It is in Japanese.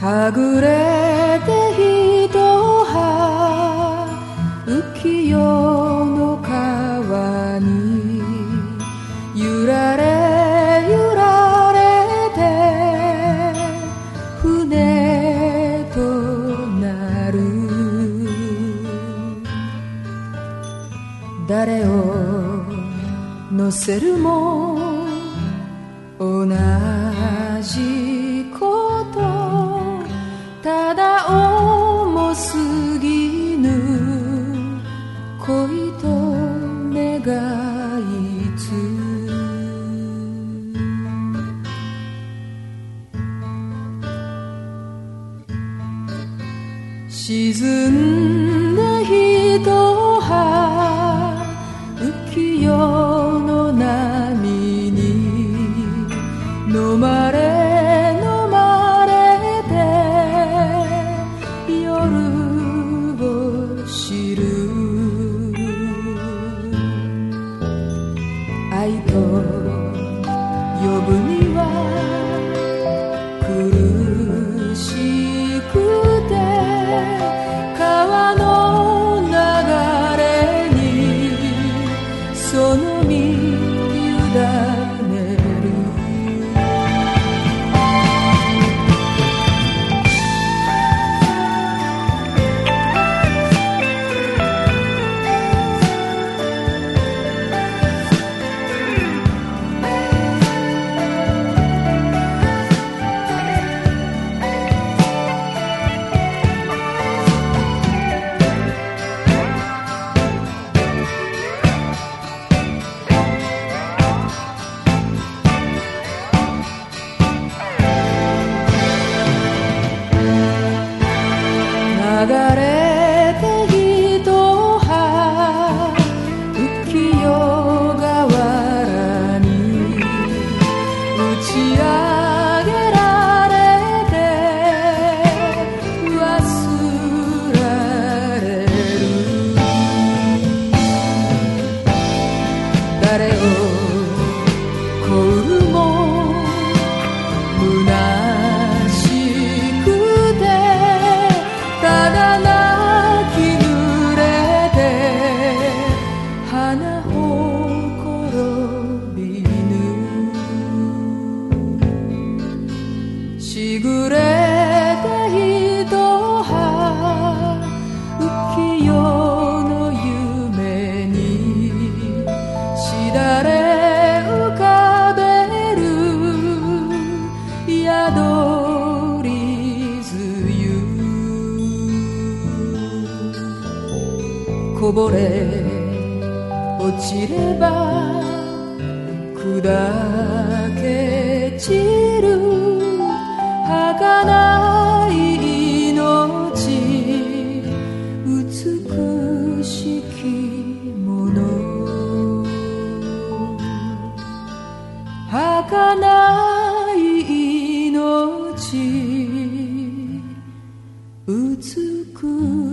はぐれて一葉浮世の川に揺られ揺られて船となる。誰を乗せるも同じ沈んだ一葉浮世の波に飲まれ飲まれて夜を知る愛と呼ぶには苦流れしぐれて一葉浮世の夢にしだれ浮かべる宿り梅雨こぼれ落ちれば砕け散る儚い命美しきもの。儚い命美